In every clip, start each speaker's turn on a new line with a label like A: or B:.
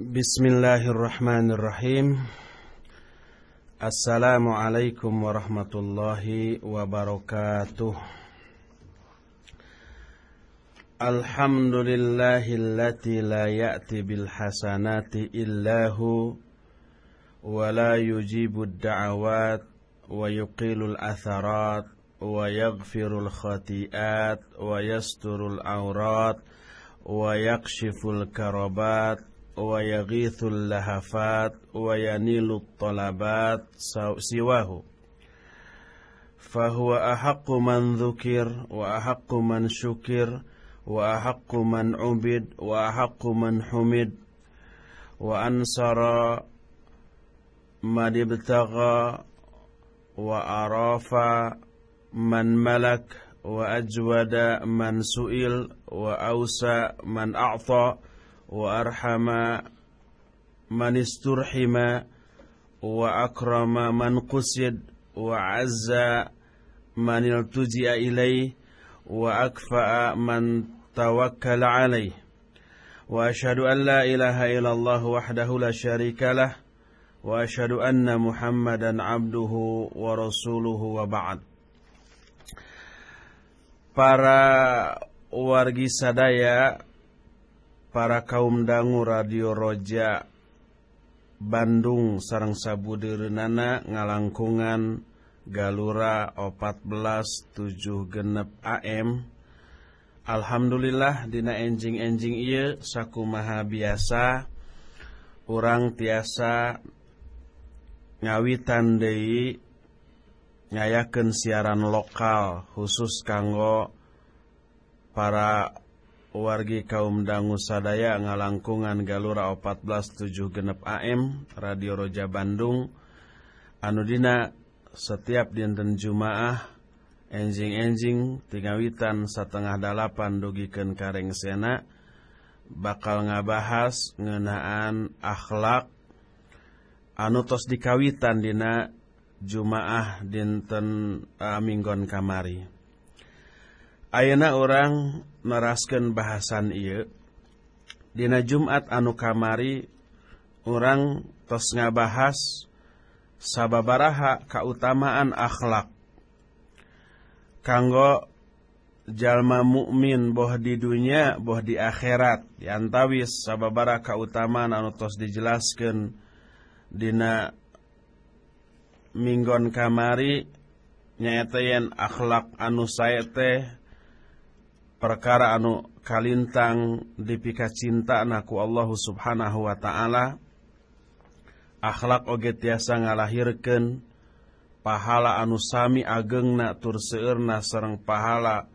A: بسم الله الرحمن الرحيم. السلام عليكم ورحمة الله وبركاته. الحمد لله التي لا يأتي بالحسنات إلا هو ولا يجيب الدعوات ويقيل الأثرات ويغفر الخطيئات ويستر العورات ويكشف الكربات ويغيث اللهفات وينيل الطلبات سواه. فهو أحق من ذكر وأحق من شكر وأحق من عبد وأحق من حمد. وأنصر من ابتغى وأراف من ملك وأجود من سئل وأوسى من أعطى. وأرحم من استرحم وأكرم من قصد وعز من التجئ إليه وأكفأ من توكل عليه. وأشهد أن لا إله إلا الله وحده لا شريك له وأشهد أن محمدا عبده ورسوله وبعد. Para wargi sadaya, para kaum dangu radio Roja Bandung sarang Sabudirnana ngalangkungan Galura 147 genep AM Alhamdulillah dina enjing-enjing ieu sakumaha biasa. Urang tiasa ngawitan deui nyayakeun siaran lokal khusus kanggo para wargi kaum dangu sadaya ngalangkungan Galura 147 genep AM Radio Roja Bandung. Anudina setiap dinten Jumaah enjing-enjing tingawitan setengah dalapan dugiken Kareng Sena bakal ngabahas ngenaan akhlak anutos dikawitan dina Jumaah dinten uh, Minggon kamari. Ayeuna orang neraskan bahasan ieu. Dina Jumat anu kamari orang tos ngabahas sababaraha kautamaan akhlak kanggo jalma mukmin boh di dunia boh di akhirat yantawis sababaraha kautamaan anu tos dijelaskan dina minggon kamari nyaeta yen akhlak anu sae teh perkara anu kalintang dipika cinta naku Allah subhanahu wa ta'ala akhlak oge tiasa ngalahirkan pahala anu sami ageng na tur seurna sarang pahala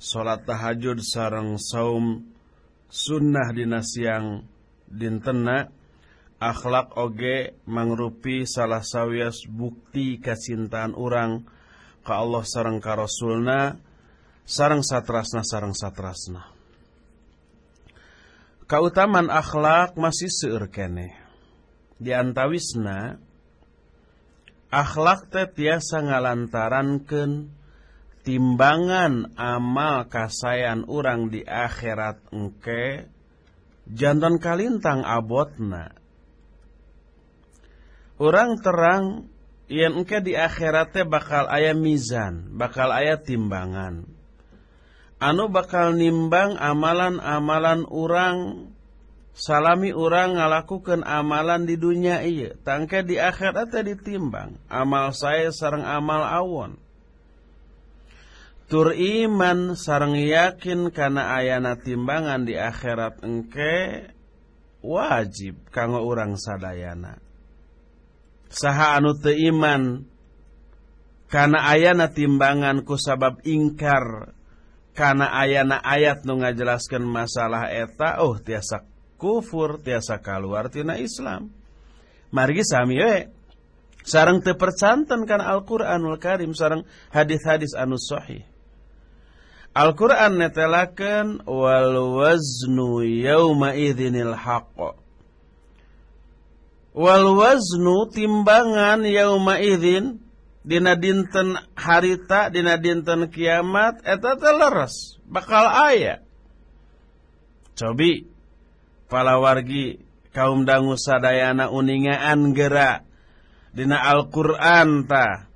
A: salat tahajud sarang saum sunnah dina siang dintenna akhlak oge mangrupi salah sawias bukti kacintaan orang ka Allah sarang ka Rasulna sareng satrasna sareng satrasna. Kautaman akhlak masih seueur kene. Di antawisna akhlak teh tiasa ngalantarankeun timbangan amal kasayan orang di akhirat engke jantan kalintang abotna orang terang yang engke di akhiratnya bakal ayah mizan, bakal ayah timbangan. anu bakal nimbang amalan-amalan orang salami orang ngalakukan amalan di dunia iya tangke di akhirat tadi ditimbang. Amal saya sarang amal awon. Tur iman sarang yakin karena ayana timbangan di akhirat engke wajib kanggo orang sadayana. Saha anu teu iman karena ayana timbangan ku sabab ingkar. Kana ayana ayat nu ngajelaskeun masalah eta oh tiasa kufur tiasa kaluar tina Islam. Margi sami we. Sareng teu percanten kana Al-Qur'anul Karim sareng hadis-hadis anu sahih. Al-Quran netelakan wal waznu yawma idhinil haqq. Wal waznu timbangan yauma idzin dina dinten harita dina dinten kiamat eta teh bakal aya. Cobi pala wargi kaum dangu sadayana uningaan gerak dina Al-Qur'an ta.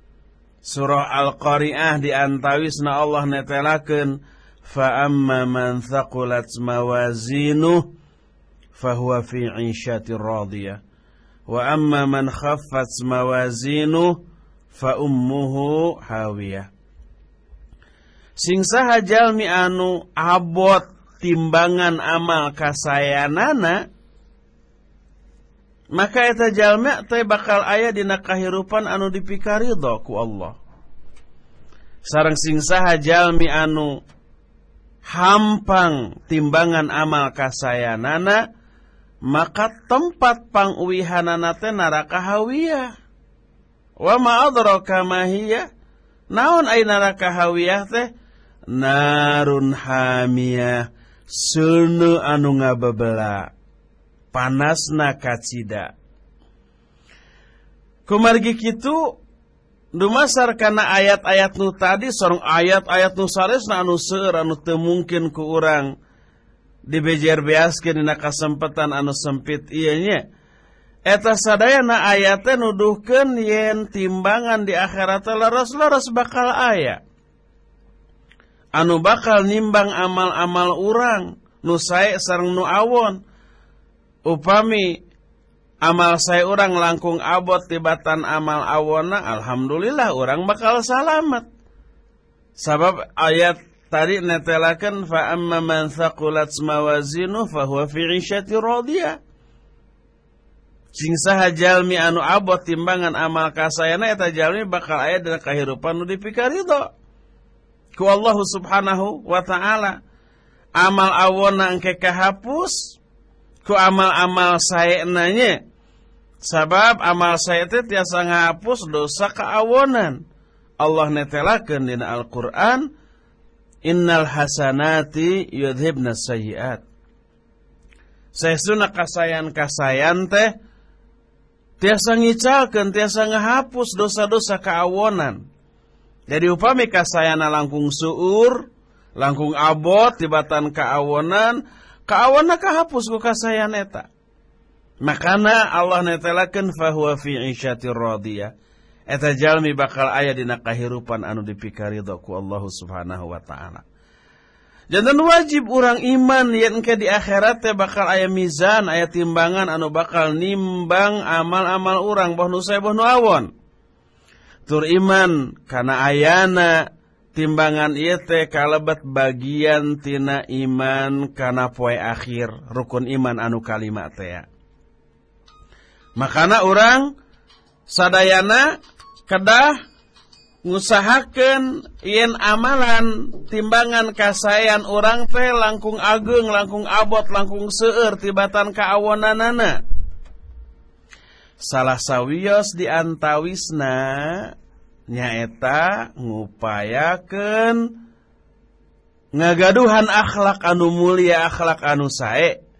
A: Surah Al-Qari'ah diantawisna Allah netelakeun fa amma man thaqulat mawazinuh fahuwa fi 'ishatir radiyah. Wa amma man khaffat mawazinuh fa ummuhu hawiyah. Sing saha jalmi anu abot timbangan amal kasayanana maka eta jalmi teh bakal aya dina kahirupan anu dipikaridho ku Allah. Sareng sing saha jalmi anu hampang timbangan amal kasayanana maka tempat panguwihanana teh neraka hawiyah wa ma adraka ma hiya? Naon ai neraka hawiyah teh? Narun hamiyah. Sunu anu ngabebela. Panasna kacida. Kumargi kitu dumasar kana ayat-ayat nu tadi sorong ayat-ayat nu saresna anu seueur anu teu mungkin ku urang. Dibejer beaskeun dina kasempatan anu sempit ieu nya eta sadayana ayatnya nuduhkeun yen timbangan di akhirat laras-laras bakal aya. Anu bakal nimbang amal-amal urang nu sae sareng nu awon. Upami amal saya orang langkung abot tibatan amal awona alhamdulillah orang bakal salamat sabab ayat tadi netelakan fa amma man thaqulat mawazinu fa huwa fi radiyah sing saha jalmi anu abot timbangan amal kasayana eta jalmi bakal aya dina kahirupan nu dipikaridho ku Allah subhanahu wa ta'ala amal awona engke kahapus ku amal-amal saya nanya sabab amal saya itu tiasa ngapus dosa keawonan. Allah netelakeun dina Al-Qur'an innal hasanati yudhibna sayyiat Saestuna kasayan-kasayan teh tiasa ngicalkeun tiasa ngahapus dosa-dosa keawonan jadi upami kasayana langkung suur langkung abot tibatan keawonan Kawana kahapus ku kasayan eta. Makana Allah netelakeun fahuwa fi 'isyatir radiyah. Eta jalmi bakal aya dina kahirupan anu dipikaridho ku Allah Subhanahu wa taala. jantan wajib orang iman yen ke di akhirat teh bakal aya mizan aya timbangan anu bakal nimbang amal-amal orang boh nusai boh nu awon. Tur iman karena ayana timbangan ieu teh kalebet bagian tina iman karena poe akhir rukun iman anu kalimat teh. Makana orang sadayana kedah ngusahakeun yen amalan timbangan kasayan orang teh langkung ageng langkung abot langkung seueur tibatan kaawonanana. Salah sawios diantawisna nyaeta ngupayakeun ngagaduhan akhlak anu mulia akhlak anu sae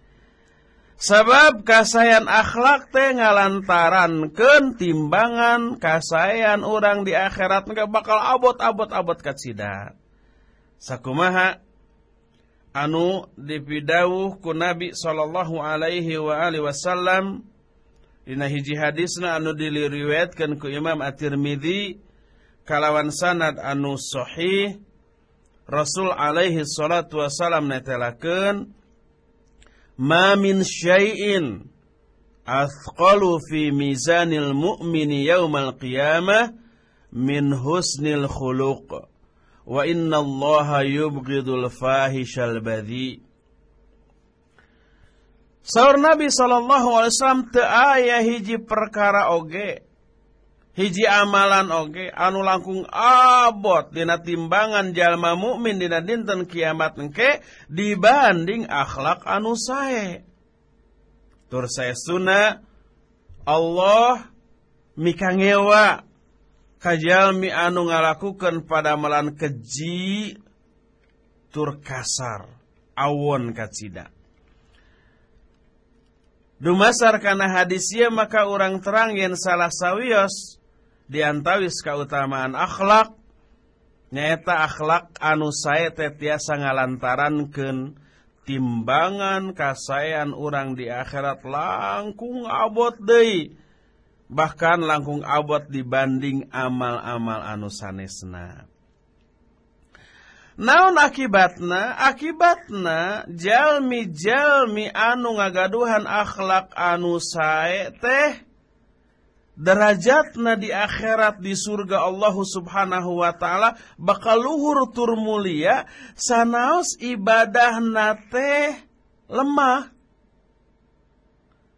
A: Sabab kasayan akhlak teh ngalantarankeun timbangan kasayan orang di akhirat nggak bakal abot-abot-abot kacida. Sakumaha anu dipidawuh ku Nabi sallallahu alaihi wa alihi wasallam dina hiji hadisna anu diliriwayatkeun ku Imam At-Tirmidzi kalawan sanad anu sahih Rasul alaihi salatu wasalam netelakeun ma min syai'in athqalu fi mizanil mu'mini yaumal qiyamah min husnil khuluq. Wa inna allaha yubghidul fahishal badhi. Saur Nabi sallallahu alaihi wasallam teu aya hiji perkara oge hiji amalan oge anu langkung abot dina timbangan jalma mukmin dina dinten kiamat engke dibanding akhlak anu sae. Tur saestuna Allah mikangewa kajalmi anu ngalakukeun pada melan keji tur kasar awon kacida. Dumasar kana hadisnya maka orang terang yang salah sawios diantawis keutamaan akhlak nyaeta akhlak anu saya tetiasa ngalantarankeun timbangan kasayan orang di akhirat langkung abot deui. Bahkan langkung abot dibanding amal-amal anu sanesna. Naon akibatna? Akibatna jalmi-jalmi anu ngagaduhan akhlak anu sae teh derajatna di akhirat di surga Allah Subhanahu wa taala bakal luhur tur mulia sanaos ibadah teh lemah.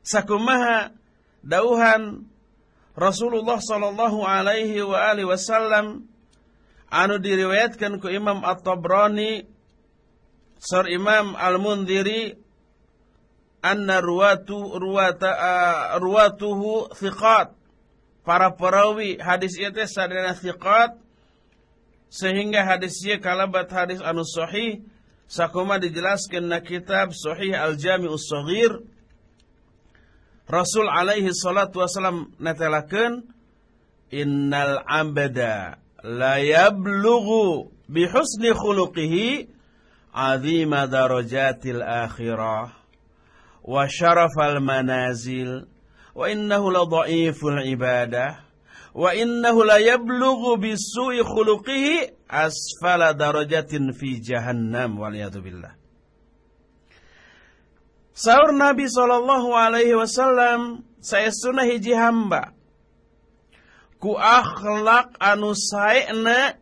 A: Sakumaha dauhan Rasulullah sallallahu alaihi wa alihi wasallam anu diriwayatkan ku Imam At-Tabrani Sir Imam Al-Mundhiri anna ruwatu ruwata uh, ruwatuhu thiqat para perawi hadis teh sadana thiqat sehingga hadis ieu kalabat hadis anu sahih sakuma dijelaskeun na kitab Sahih Al-Jami'us Shaghir Rasul alaihi salatu wasalam netelakeun innal abda la yablughu bihusni khuluqihi azima darajatil akhirah wa syarafal manazil wa innahu la dhaiful ibadah. Wa innahu la yablughu bisu'i khuluqihi asfala darajatin fi jahannam wal billah. Sahur Nabi Shallallahu Alaihi Wasallam saya sunnah hiji hamba. Ku akhlak anu saena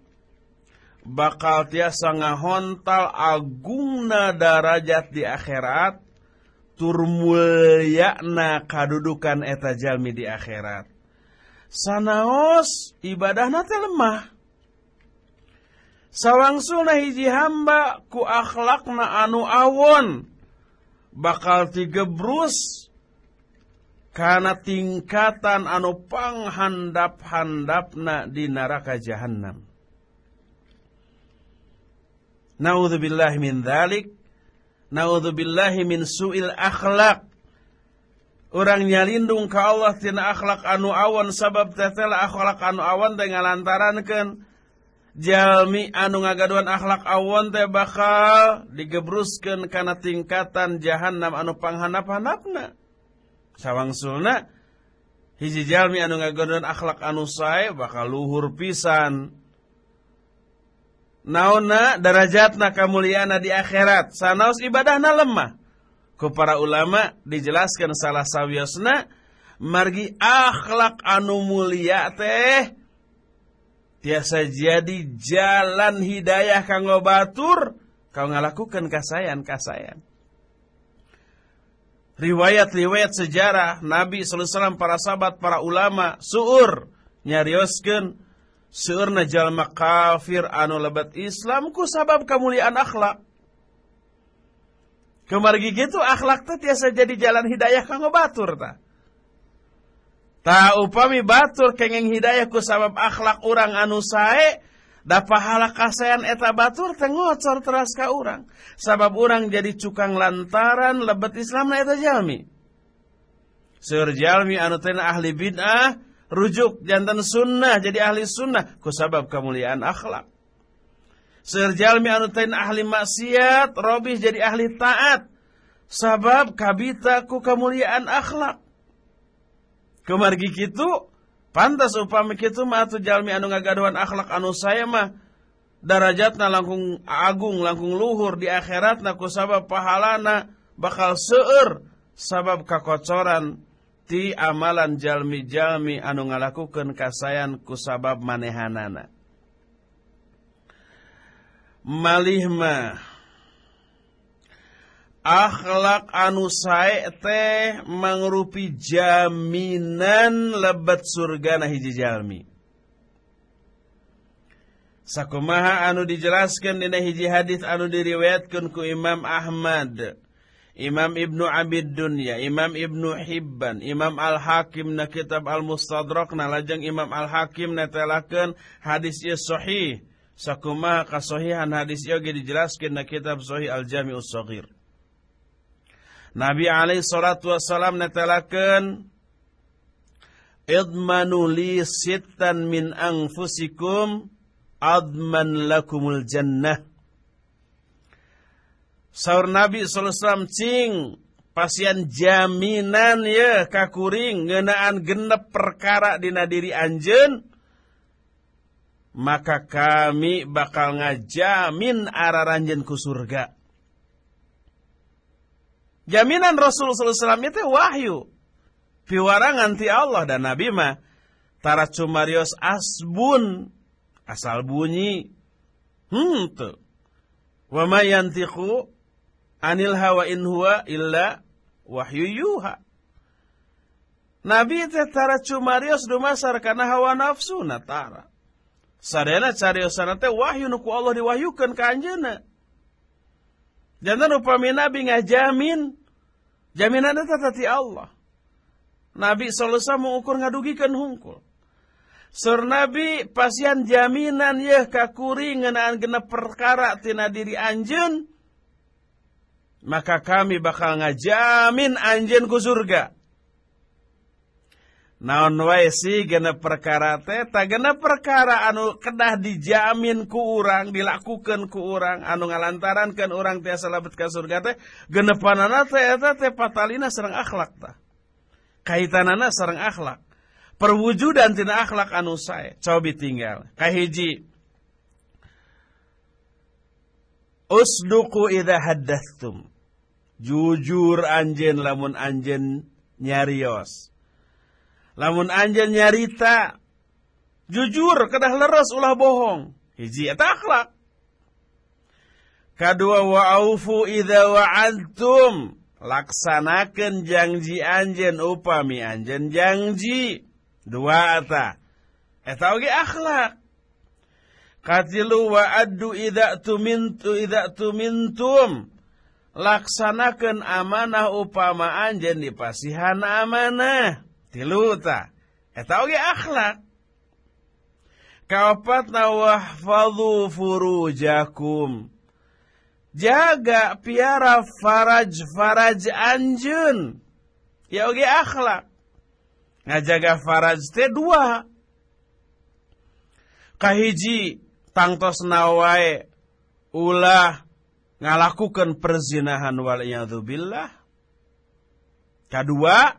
A: bakal tiasa ngahontal agungna darajat di akhirat tur mulyana kadudukan eta jalmi di akhirat sanaos ibadahna lemah sawangsuna hiji hamba ku akhlakna anu awon bakal tigebrus karena tingkatan anu panghandap-handapna di neraka jahanam. Naudzubillahi min dzalik. naudzubillahi min suil akhlak orang nyalindung ke Allah tina akhlak anu awan sabab tetela akhlak anu awan dengan lantarankan jalmi anu ngagaduan akhlak awan teh bakal digebruskan kana tingkatan jahanam anu panghanap-hanapna. Sawang sulna hiji jalmi anu ngagaduan akhlak anu sae bakal luhur pisan. Naonna darajatna kamuliaana di akhirat. Sanaos ibadahna lemah. Ku para ulama dijelaskan salah sawiosna margi akhlak anu mulia teh tiasa jadi jalan hidayah kanggo batur kau ngalakukan kasayan kasayan riwayat-riwayat sejarah Nabi SAW para sahabat para ulama suur nyarioskeun seurna jalma kafir anu lebat Islam ku sabab kemuliaan akhlak. Kemargi gitu akhlak teh tiasa jadi jalan hidayah kanggo batur ta. Ta upami batur kengeng hidayah ku sabab akhlak orang anu sae da pahala kasayan eta batur teh ngocor teras ka urang. Sabab orang jadi cukang lantaran lebet Islam na eta jalmi. Seur jalmi anu teh ahli bid'ah rujuk jantan sunnah jadi ahli sunnah. Ku sabab kemuliaan akhlak. Seur jalmi anu teh ahli maksiat robih jadi ahli taat. Sabab kabita ku kemuliaan akhlak. Kemargi kitu pantas upami kitu mah atuh jalmi anu ngagaduhan akhlak anu saya mah. Darajatna langkung agung langkung luhur di akhiratna ku sabab pahalana bakal seueur. Sabab kakocoran ti amalan jalmi-jalmi anu ngalakukeun kasayan kusabab manehanana. Malih mah akhlak anu sae teh mangrupi jaminan lebet surga na hiji jalmi. Sakumaha anu dijelaskan dina hiji hadis anu diriwayatkan ku Imam Ahmad. Imam Ibnu Abid Dunya, Imam Ibnu Hibban, Imam Al-Hakim na kitab Al-Mustadrak na lajeng Imam Al-Hakim na telakeun hadis ieu sahih. Sakumaha kasahihan hadis ieu ge dijelaskeun na kitab Sahih Al-Jami'us Shaghir. Nabi alaihi salatu wassalam netelakeun Idmanu li sittan min anfusikum adman lakumul jannah Saur Nabi wasallam cing pasien jaminan ya kakuring ngenaan genep perkara dina diri anjen maka kami bakal ngajamin araranjen ku surga. Jaminan Rasulullah SAW itu wahyu. Piwarangan ti Allah dan Nabi mah. Tara cumarios asbun. Asal bunyi. Hmm tuh. Yantiqu anil hawa in huwa illa wahyu yuha. Nabi teh tara cumarios dumasar karena hawa nafsu na tara. Sadena cariosana teh wahyu nuku Allah diwahyukeun ka anjeunna. Jantan upami Nabi ngajamin jaminan eta tati Allah. Nabi alaihi mengukur ngadugikeun hungkul. Sur Nabi pasian jaminan yeuh ka kuring ngeunaan genep perkara tina diri anjeun maka kami bakal ngajamin anjeun ku surga. Naon wae si genep perkara teh? Ta genep perkara anu kedah dijamin ku urang dilakukan ku urang anu ngalantarankeun urang tiasa labet ka surga teh genepanana teh eta teh patalina sareng akhlak tah. Kaitanana sareng akhlak. Perwujudan tina akhlak anu sae coba tinggal kahiji usduqu idza haddatstum jujur anjen lamun anjen nyarios Lamun anjen nyarita jujur kedah leres ulah bohong. Hiji eta akhlak. Kadua wa aufu idza wa'adtum. Laksanakeun janji anjen upami anjen janji. Dua eta. Eta oge akhlak. Katilu wa addu idza tumintu idza tumintum. Laksanakeun amanah upama anjen dipasihan amanah. Tilu ta. Eta oge akhlak. Kaopatna wahfadhu furujakum. Jaga piara faraj-faraj anjun. Ya oge akhlak. Ngajaga faraj teh dua. Kahiji tangtos nawae ulah ngalakukan perzinahan wal billah. Kedua,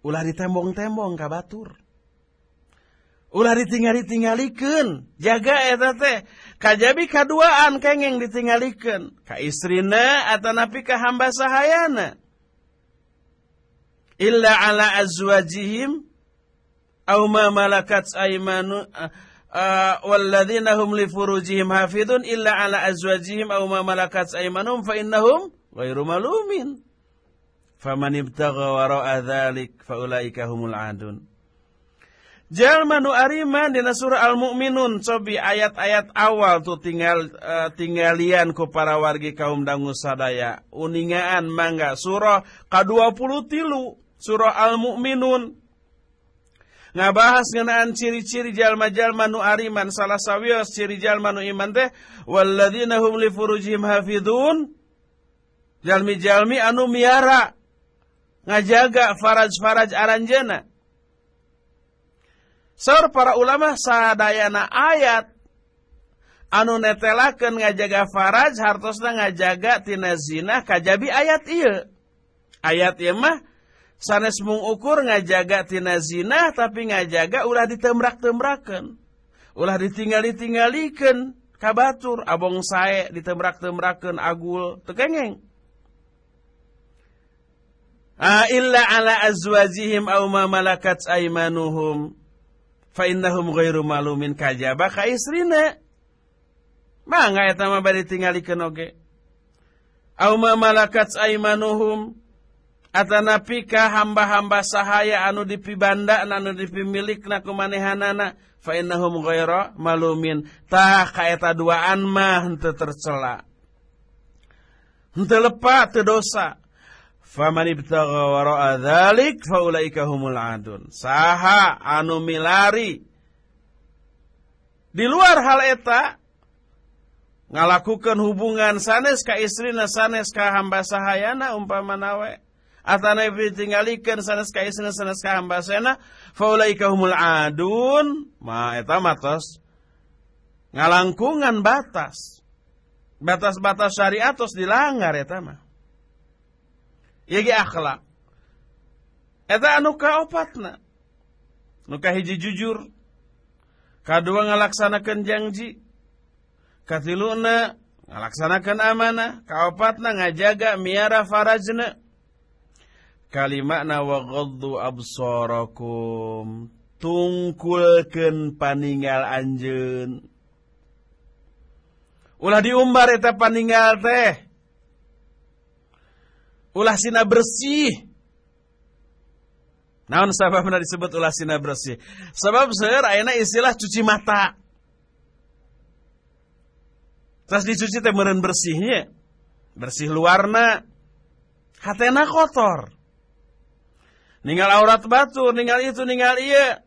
A: ulah ditembong-tembong ka batur. Ulah ditinggali-tinggalikan. Jaga eta teh. Kajabi kaduaan kengeng ditinggalikan. Ka istrina atau napi ka hamba sahayana. Illa ala azwajihim. Au ma malakat aimanu. Walladzina hum li furujihim hafidun illa ala azwajihim au ma malakat aimanum fa innahum ghairu malumin. Faman ibtagha wara'a dzalik faulaika humul adun. Jalma nu ariman dina surah Al-Mu'minun cobi ayat-ayat awal tuh tinggal uh, tinggalian ku para wargi kaum dangu sadaya. Uningaan mangga surah ka-20 tilu surah Al-Mu'minun. Ngabahas ngenaan ciri-ciri jalma-jalma nu ariman salah sawios ciri jalma nu iman teh walladzina hum li furujihim hafidun jalmi-jalmi anu miara ngajaga faraj-faraj aranjena. Sor para ulama sadayana ayat anu netelakeun ngajaga faraj hartosna ngajaga tina zina kajabi ayat ieu. Ayat ieu mah sanes mung ukur ngajaga tina zina tapi ngajaga ulah ditembrak-tembrakeun. Ulah ditinggali-tingalikeun kabatur abong sae ditembrak-tembrakeun agul teu kengeng. Ah, illa ala azwajihim aw ma malakat aymanuhum fa innahum ghairu malumin kajaba ka isrina mangga eta mah bari tingalikeun oge aw ma malakat aymanuhum atanapi ka hamba-hamba sahaya anu dipibanda anu dipimilikna ku manehanana fa innahum ghairu malumin. Tah ka eta duaan mah henteu tercela. Henteu lepat teu dosa. Faman ibtagha wara'a dzalik faulaika humul adun. Saha anu milari. Di luar hal eta ngalakukan hubungan sanes ka istrina sanes ka hamba sahayana umpama nawe atana ditinggalikeun sanes ka istrina sanes ka hamba sahayana faulaika humul adun. Ma eta matos ngalangkungan batas. Batas-batas syariat terus dilanggar eta mah. Ieu akhlak. Eta anu kaopatna. Nu hiji jujur. Kadua ngalaksanakeun janji. Katiluna ngalaksanakeun amanah. Kaopatna ngajaga miara farajna kalimakna wa ghaddu absarakum tungkulkeun paninggal anjeun ulah diumbar eta paninggal teh ulah sina bersih Naon sababna disebut ulah sina bersih sebab seueur ayeuna istilah cuci mata Terus dicuci teh meureun bersihnya. Bersih luarna. Hatena kotor. Ninggal aurat batu, ninggal itu, ninggal iya.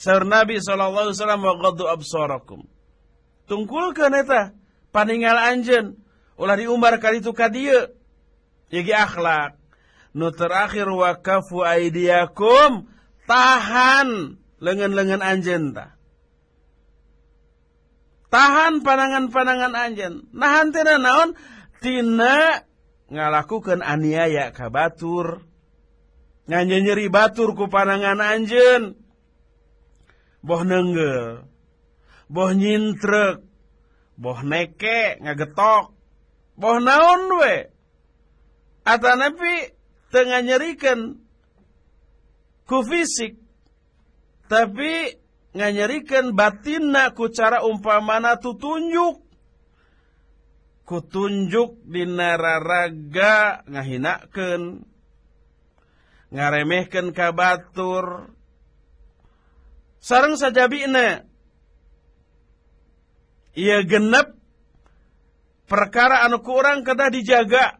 A: Saur Nabi sallallahu alaihi wasallam wa ghaddu absarakum. Tungkulkeun eta paninggal anjeun ulah diumbar kali itu ka dieu. Ieu akhlak. Nu terakhir wa kafu aidiakum tahan lengan-lengan anjeun tah tahan panangan-panangan anjen nahan tina naon tina ngalakukan aniaya ka batur nyeri batur ku panangan anjen boh nenggel boh nyintrek boh neke ngagetok boh naon we? Atanapi tengah nyerikan ku fisik tapi nganyerikan batinna ku cara umpamana tutunjuk kutunjuk di nararaga ngahinakan ngaremehkan kabatur sarang sajabina ia genep perkara anu kurang kedah dijaga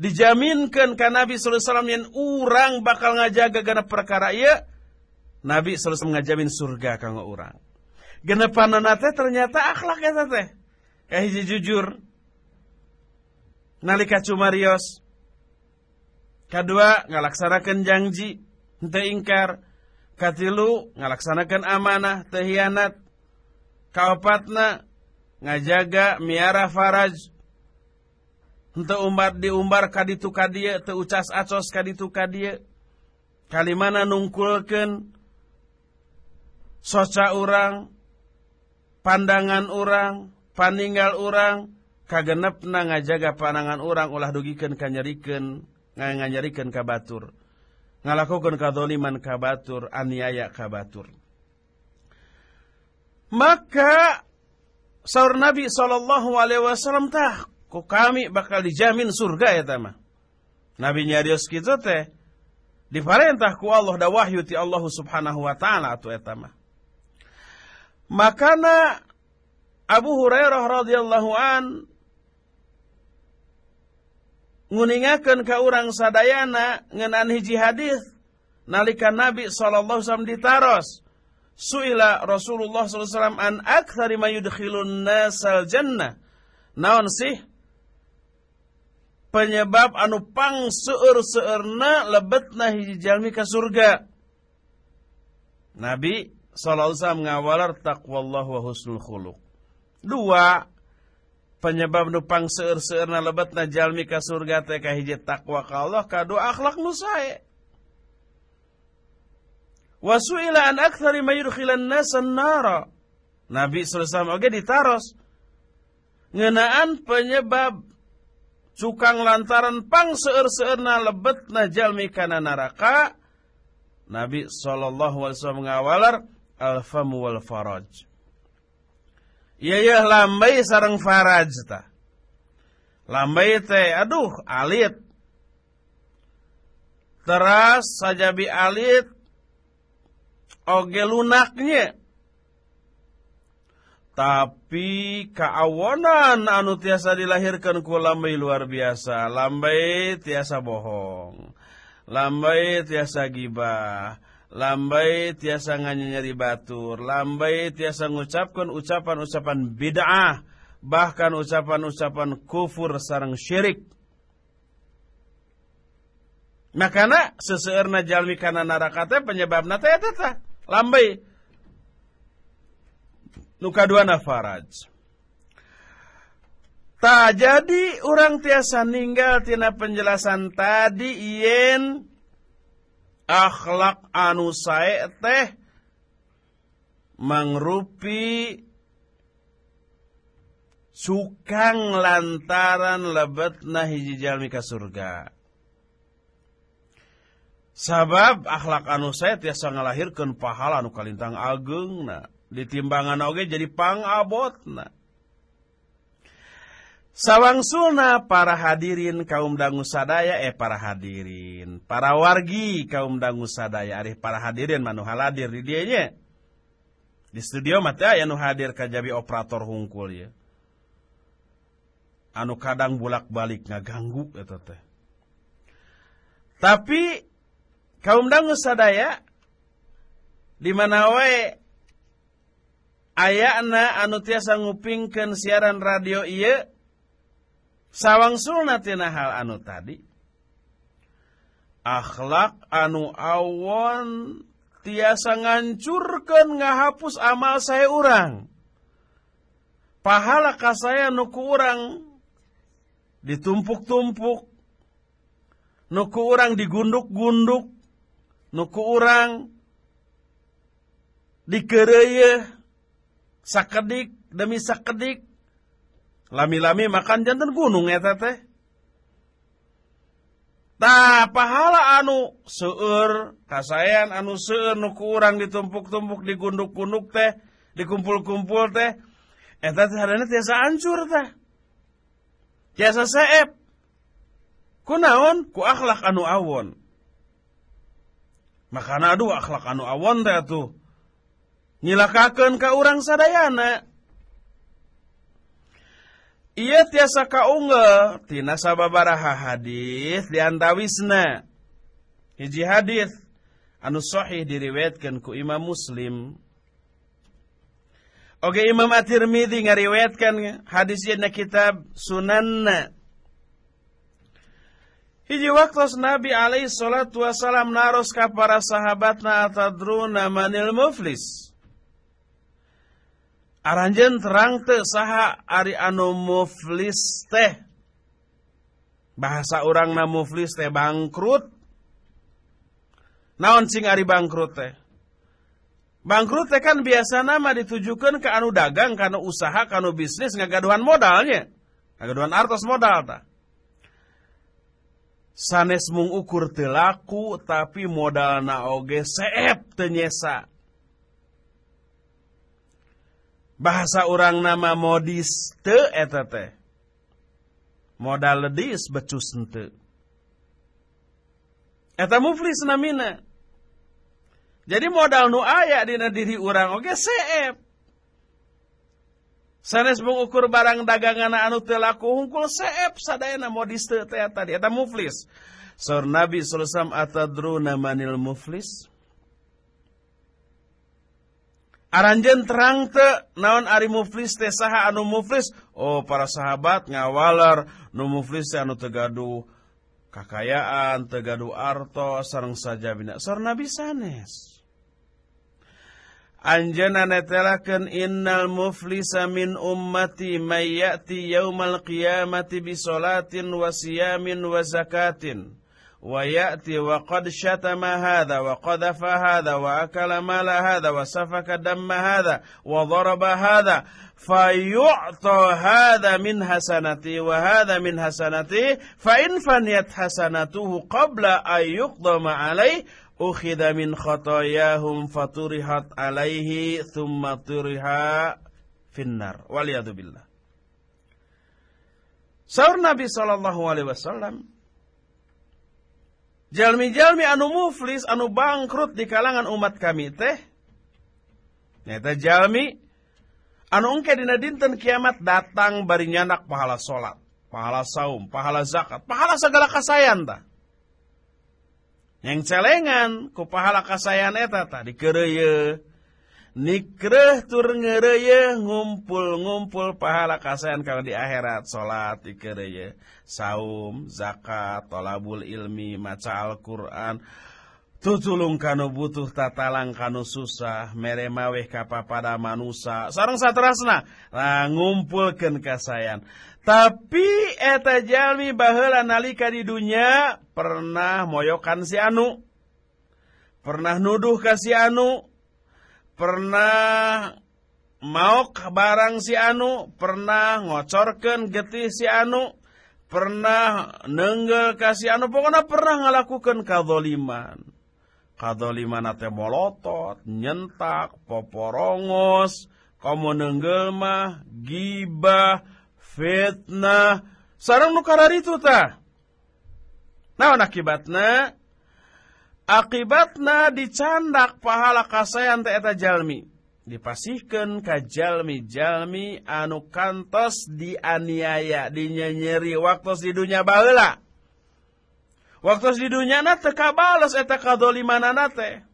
A: dijaminkan ka Nabi wasallam yang urang bakal ngajaga genep perkara iya Nabi selalu mengajamin surga kanggo orang. Genepan teh ternyata akhlak eta teh. Kahiji jujur. Nalika cumarios. Kedua ngalaksanakeun janji henteu ingkar. Katilu ngalaksanakeun amanah teu hianat. Kaopatna ngajaga miara faraj. Henteu umbar diumbar kaditu kadieu teu ucas acos kaditu kadieu. Kalimana nungkulkeun soca orang, pandangan orang, paninggal orang, kagenepna ngajaga pandangan orang ulah dugikan kanyerikan, nganyerikan kabatur. Ngalakukan kadoliman kabatur, aniaya kabatur. Maka sahur Nabi Shallallahu Alaihi Wasallam tah, ku kami bakal dijamin surga ya tama. Nabi nyarios gitu teh, diparentah ku Allah da wahyu ti Allah Subhanahu Wa Taala tu etama. Makana Abu Hurairah radhiyallahu an nguningakeun ka urang sadayana ngeunaan hiji hadis nalika Nabi wasallam ditaros suila Rasulullah sallallahu alaihi wasallam an aktsari ma nasal jannah. Naon sih? Penyebab anu pang seueur-seueurna lebetna hiji jalmi ka surga. Nabi sallallahu alaihi ngawalar taqwallah wa husnul khuluq. Dua, penyebab nupang seueur-seueurna lebetna jalmi ka surga teh ka hiji takwa ka Allah, kadua akhlak nu sae. Wa su'ila an aktsari ma yudkhilan nas nara. Nabi sallallahu alaihi wasallam ditaros ngeunaan penyebab cukang lantaran pang seueur-seueurna lebetna jalmi kana neraka Nabi sallallahu alaihi wasallam ngawalar al-famu wal faraj. Iya ya lambai sarang faraj ta. Lambai teh aduh alit. Teras sajabi alit oge lunaknya. Tapi keawanan anu tiasa dilahirkan ku lambai luar biasa. Lambai tiasa bohong. Lambai tiasa gibah lambai tiasa nganyari batur, lambai tiasa ngucapkan ucapan-ucapan bid'ah, bahkan ucapan-ucapan kufur sarang syirik. Makana seseorang jalmi kana neraka teh penyebabna teh eta lambai. Nuka dua faraj. Tak jadi orang tiasa ninggal tina penjelasan tadi yen akhlak anu sae teh mangrupi sukang lantaran lebetna hiji jalmi ka surga. Sabab akhlak anu sae tiasa ngalahirkeun pahala anu kalintang ageungna, ditimbangan oge jadi pangabotna. Sawangsulna para hadirin kaum dangu sadaya eh para hadirin para wargi kaum dangu sadaya. Arih para hadirin manu hadir di dianya di studio mata anu hadir kajabi operator hungkul ya anu kadang bulak-balik ngaganggu eta teh. Tapi kaum dangu sadaya di mana wae ayana anu tiasa ngupingkeun siaran radio ieu sawang tina hal anu tadi. Akhlak anu awon tiasa ngancurkan ngahapus amal saya orang pahala ka saya nuku orang ditumpuk-tumpuk nuku orang digunduk-gunduk nuku orang dikereye sakedik demi sakedik lami-lami makan jantan gunung ya teh. Tah pahala anu seueur kasayan anu seueur nu kurang ditumpuk-tumpuk digunduk-gunduk teh, dikumpul-kumpul teh. Eta teh hadana tiasa hancur teh. Tiasa seep. Kunaon? Ku akhlak anu awon. Makana aduh akhlak anu awon teh tuh. Nyilakakeun ka urang sadayana. Ia tiasa kaunggel tina sababaraha hadis diantawisna. Hiji hadis anu sahih diriwayatkeun ku Imam Muslim. Oke Imam At-Tirmidzi ngariwayatkan hadis na kitab Sunanna. Hiji waktu Nabi alaihi salatu wasalam naros ka para sahabatna atadruna manil muflis. Aranjen terang te saha ari anu muflis teh. Bahasa orang na muflis teh bangkrut. Naon sing ari bangkrut teh? Bangkrut teh kan biasa nama ditujukan ke anu dagang, kanu usaha, kanu bisnis, ngagaduhan modalnya. Ngagaduhan artos modal ta. Sanes mung ukur telaku, tapi modal na oge seep tenyesa bahasa orang nama modis te eta teh modal ledis becus ente. Eta muflis namina. Jadi modal nu aya dina diri orang oge seep. Sanes mengukur barang dagangan anu teu laku hungkul seep sadayana modis teu tadi. Eta muflis. Sor Nabi sallallahu alaihi wasallam manil muflis Aranjen terang te naon ari muflis teh saha anu muflis? Oh para sahabat ngawalar nu muflis teh anu tegadu kakayaan tegadu arto sareng saja bina sor nabi sanes Anjana netelakeun innal muflisa min ummati may ya'ti yaumal qiyamati bi salatin wa zakatin ويأتي وقد شتم هذا وقذف هذا وأكل مال هذا وسفك دم هذا وضرب هذا فيعطى هذا من حسنته وهذا من حسنته فإن فنيت حسنته قبل أن يقدم عليه أخذ من خطاياهم فطرحت عليه ثم طرح في النار والعياذ بالله. Saur Nabi Sallallahu Alaihi Wasallam Jalmi-jalmi anu muflis, anu bangkrut di kalangan umat kami teh. Nyata jalmi, anu engke dina dinten kiamat datang bari nyanak pahala solat, pahala saum, pahala zakat, pahala segala kasayan ta. Yang celengan ku pahala kasayan eta ta dikereye nikreh tur ngereye ngumpul-ngumpul pahala kasayan kalau di akhirat. Salat dikereye saum zakat tolabul ilmi maca Al-Qur'an. Tutulung kanu butuh tatalang kanu susah. Mere maweh kapa pada manusia sarang satrasna nah, ngumpulkan kasayan tapi eta jalmi baheula nalika di dunia pernah moyokan si anu. Pernah nuduh ka si anu. pernah mauk barang si anu pernah ngocorkan getih si anu pernah nenggel kasih anu pokoknya pernah ngelakukan kadoliman kadoliman teh molotot nyentak poporongos kamu nenggel mah gibah fitnah. Sarang nukarar itu ta nah akibatnya akibatna dicandak pahala kasayan teh eta jalmi. Dipasihkan ka jalmi-jalmi anu kantos dianiaya, dinyenyeri waktu di dunia baheula. Waktu di dunia na teka balas eta kadoliman teh.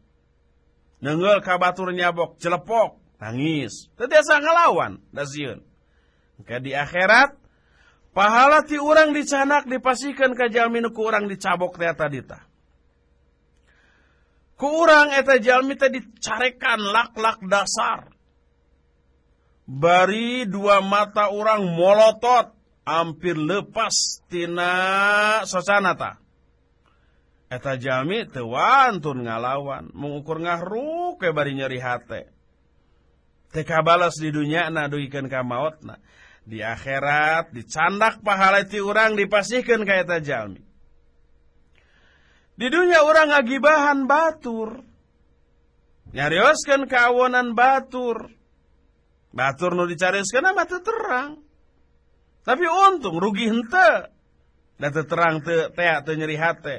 A: Nenggel kabatur nyabok, celepok, nangis. Tetiasa ngelawan, dasieun. Ke di akhirat, pahala ti urang dicanak dipasikan ke jalmi ku urang dicabok teh tadi ta. Ku urang eta jalmi teh dicarekan lak-lak dasar. Bari dua mata orang molotot, hampir lepas tina sosana ta. Eta jami tewantun ngalawan, mengukur ngahruk ke bari nyeri hate. Teka balas di dunia na duikan ka na. Di akhirat dicandak pahala ti urang dipasihkan ka eta jami. Di dunia orang ngagibahan batur. Nyarioskan keawonan batur. Batur nu dicariskan mata terang. Tapi untung rugi hente. Dan terang te, te, te nyeri hati.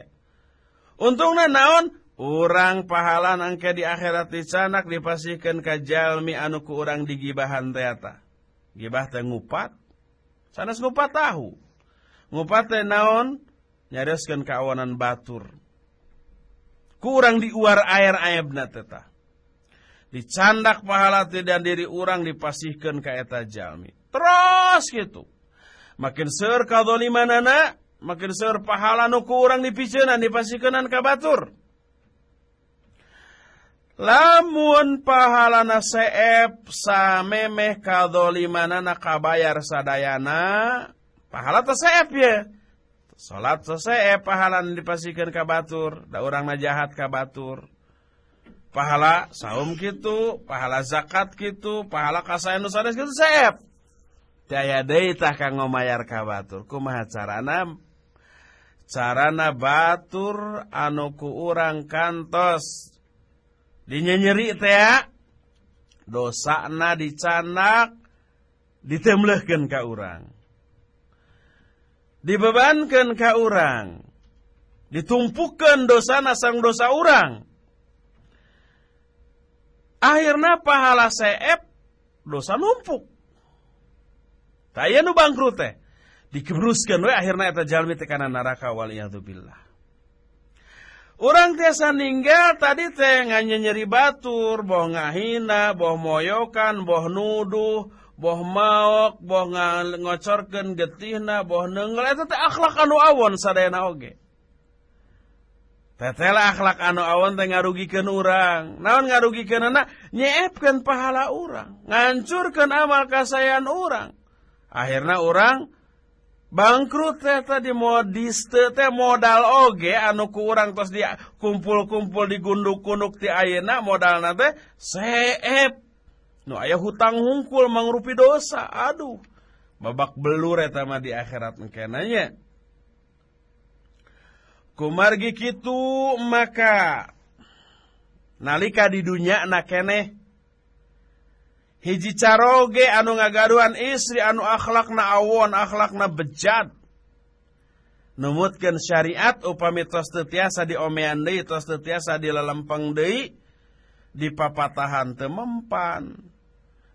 A: Untungnya naon? Urang pahalan angke di akhirat dicanak dipasihkan ke jalmi anu ku urang digibahan teata. Gibah teh ngupat. Sanes ngupat tahu. Ngupat teh naon? Nyariskan keawanan batur. Kurang diuar air aibna teta. Dicandak pahala dan diri urang dipasihkan ke eta jalmi. Terus gitu. Makin ser kadolimanana makin seur pahala nu ku urang dipiceunan dipasikeun ka batur lamun pahalana seep samemeh kadolimanana kabayar sadayana pahala teh seep ya salat selesai eh, pahalan dipasikan ka Batur. Da orang majahat ka Batur. Pahala saum gitu pahala zakat gitu pahala kasaya nusanes gitu seep daya eh. deitah kang ngomayar ka Batur. Kumaha carana? Carana Batur anu ku urang kantos dinyenyeri teh ya. Dosana dicanak ditemlehkeun ka urang. Dibebankeun ka urang ditumpukeun dosana sang dosa urang akhirna pahala seep dosa numpuk. Taya nu bangkrut teh dikebruskan we akhirnya eta jalmi tekanan neraka waliyadzubillah Orang tiasa ninggal tadi teh nyeri batur, boh ngahina, boh moyokan, boh nuduh, boh maok, boh ngocorkeun getihna, boh nenggel eta teh akhlak anu awon sadayana oge. Tetela akhlak anu awon teh ngarugikeun urang. Naon ngarugikeun anak nyeepkeun pahala urang, ngancurkeun amal kasayan urang. Akhirna urang bangkrut teh tadi modiste teh modal oge anu kurang terus dia kumpul-kumpul di gunduk-gunduk ti ayeuna modal teh seep nu aya hutang hungkul mangrupi dosa. Aduh babak belur eta mah di akhirat engkenanya kumargi kitu maka nalika di dunia na keneh hiji caroge anu ngagaduhan istri anu akhlakna awon akhlakna bejat. Numutkeun syariat upami tos teu tiasa diomean deui tos teu tiasa dilelempeng deui dipapatahan teu mempan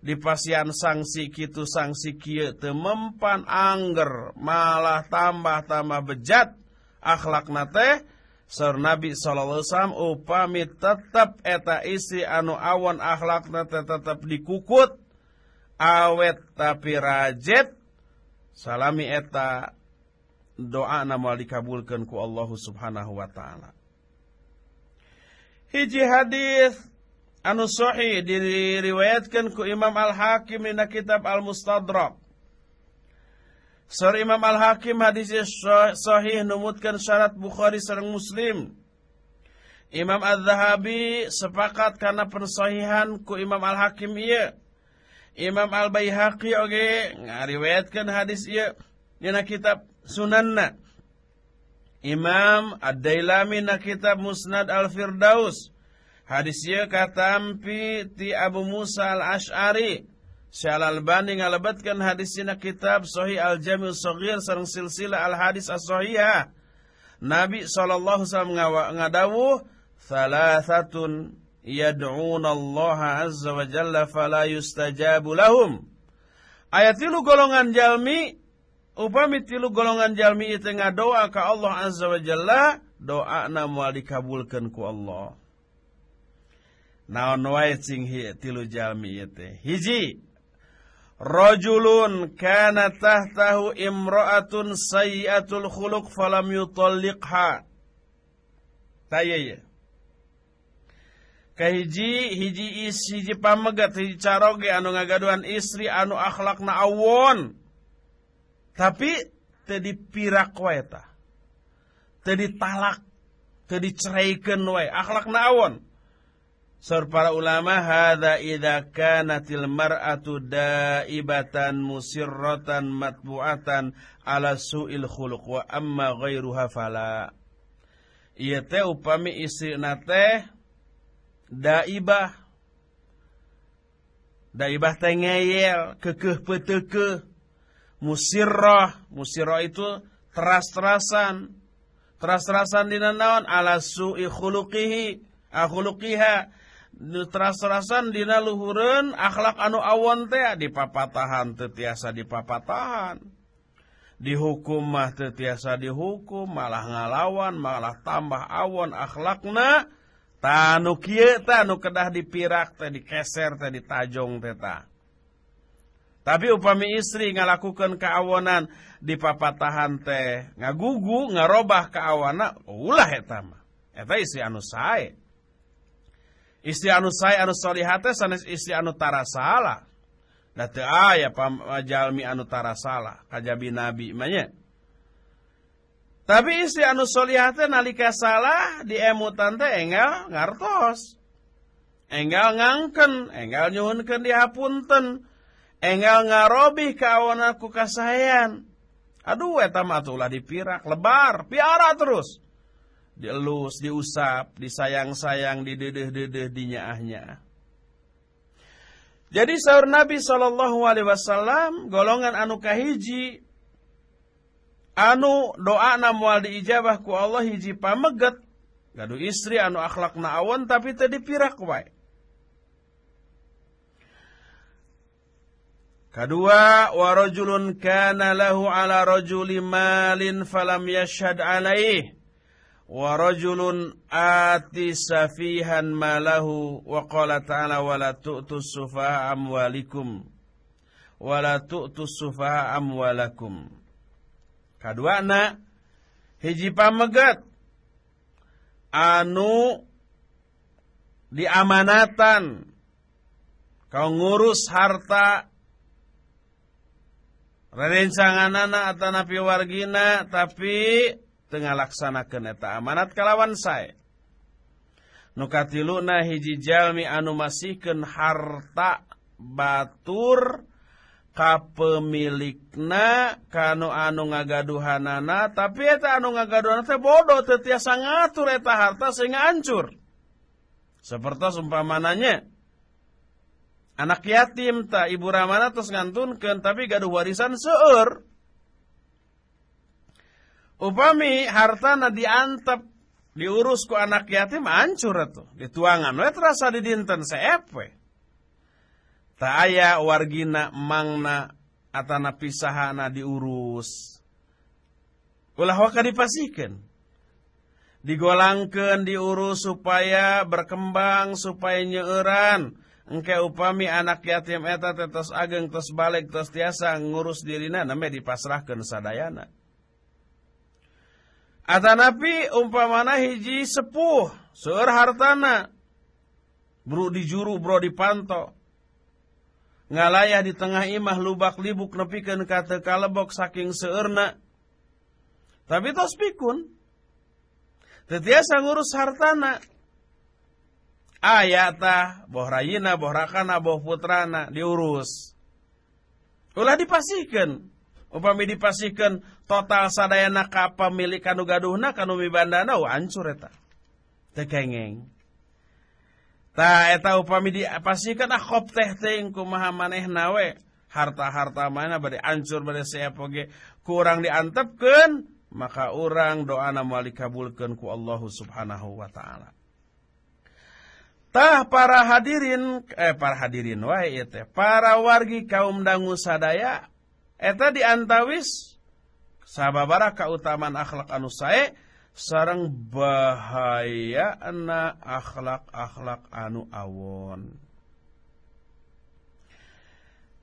A: dipasian sanksi kitu sanksi kieu teu mempan angger malah tambah-tambah bejat. Akhlakna teh Saur Nabi sallallahu alaihi upami tetap eta isi anu awon akhlakna tetap dikukut. Awet tapi rajet salami eta doa nama dikabulkan ku Allah subhanahu wa ta'ala. Hiji hadis anu sahih diriwayatkan ku Imam Al-Hakim dina kitab Al-Mustadrak. Sur Imam Al-Hakim hadis sahih numutkan syarat Bukhari sareng Muslim. Imam Az-Zahabi sepakat karena persahihan ku Imam Al-Hakim iya. Imam Al-Baihaqi oge ngariwayatkan hadis iya dina kitab Sunanna. Imam Ad-Dailami na kitab Musnad Al-Firdaus. Hadisnya katampi ti Abu Musa Al-Ash'ari. Syal Albani ngalabatkan hadisnya kitab Sahih Al-Jami' Saghir sareng silsilah Al-Hadis As-Sahihah. Nabi wasallam ngadawuh Thalathatun yad'una Allah azza wa jalla fala yustajabu lahum. Ayat tilu golongan jalmi upami tilu golongan jalmi itu ngadoa ka Allah azza wa jalla doa na moal dikabulkeun ku Allah. Naon wae cing tilu jalmi itu. Hiji Rajulun kana tahtahu imra'atun sayyatul khuluq falam yutalliqha. Tayya kahiji hiji is hiji pamegat hiji caroge anu ngagaduhan istri anu akhlakna awon. Tapi teu dipirak wae tah. Teu ditalak teu diceraikeun wae. Akhlakna awon Sor para ulama hadza idza kanatil mar'atu daibatan musirratan matbu'atan ala su'il khuluq wa amma ghairuha fala. Ieu teh upami istri teh daibah. Daibah teh ngeyel kekeh peteke musirrah musirrah itu teras-terasan. Teras-terasan dina naon? Ala su'i khuluqihi akhuluqiha teras-terasan dina luhureun akhlak anu awon teh dipapatahan teu tetiasa dipapatahan. dihukum mah tetiasa dihukum malah ngalawan malah tambah awon akhlakna tanu kieu teh anu kedah dipirak teh dikeser teh ditajong teh ta tapi upami istri ngalakukeun keawanan di papatahan teh ngagugu ngarobah keawana oh, ulah eta mah. Eta istri anu sae. Istri anu sae anu salihah teh sanes istri anu tarasala. Da teu aya pajalmi anu tarasala kajabi nabi mah tapi istri anu solihah teh nalika salah diemutan teh enggal ngartos. Enggal ngangken, enggal nyuhunkeun dihapunten. Enggal ngarobih kawan aku kasayan. Aduh eta mah ulah dipirak, lebar, piara terus. Dielus, diusap, disayang-sayang, didedeh-dedeh, dinyaah-nyaah. Jadi sahur Nabi Shallallahu Alaihi Wasallam golongan anu kahiji anu doa na moal diijabah ku Allah hiji pameget gaduh istri anu akhlakna awon tapi teu dipirak wae Kedua, wa rajulun kana lahu ala rajuli malin falam yashhad alaih. Wa rajulun ati safihan malahu wa qala ta'ala wa la tu'tus sufaha amwalikum. Wa la tu'tus sufaha amwalakum. Kaduana hiji pamegat. Anu diamanatan kau ngurus harta. Rerencanganana atanapi wargina tapi tengah laksanakeun eta amanat kalawan sae. Nu katiluna hiji jalmi anu masihkeun harta batur kapemilikna kanu anu ngagaduhanana tapi eta anu ngagaduhanana teh bodoh teu ngatur eta harta sehingga hancur. Seperti umpamananya anak yatim ta ibu ramana terus ngantunkeun tapi gaduh warisan seueur upami hartana diantep diurus ku anak yatim hancur atuh. Dituangan we terasa di dinten seepe. Tak aya wargina mangna atana pisahana diurus. Ulah waka dipasikeun digolangkeun diurus supaya berkembang supaya nyeuran engke upami anak yatim eta tetes ageng tos balik tos tiasa ngurus dirina name dipasrahkeun sadayana Atanapi umpamana hiji sepuh seueur hartana bro dijuru bro dipanto ngalayah di tengah imah lubak libuk nepikeun ka teu kalebok saking seurna. Tapi tos pikun tetiasa ngurus hartana. Ayata boh rayina boh rakana boh putrana diurus. Ulah dipasihkan. Upami dipasihkan total sadayana kapa milik kanu gaduhna kanu mibandana wa hancur eta. Tekengeng ta eta upami dipasihkan ah kop teh teh kumaha manehna we. Harta-harta mana bade hancur bade seapoge kurang diantepkeun maka orang doa nama dikabulkan ku Allah Subhanahu wa taala. Tah para hadirin eh para hadirin wae teh para wargi kaum dangu sadaya eta diantawis sababara kautamaan akhlak anu sae sareng bahaya na akhlak-akhlak anu awon.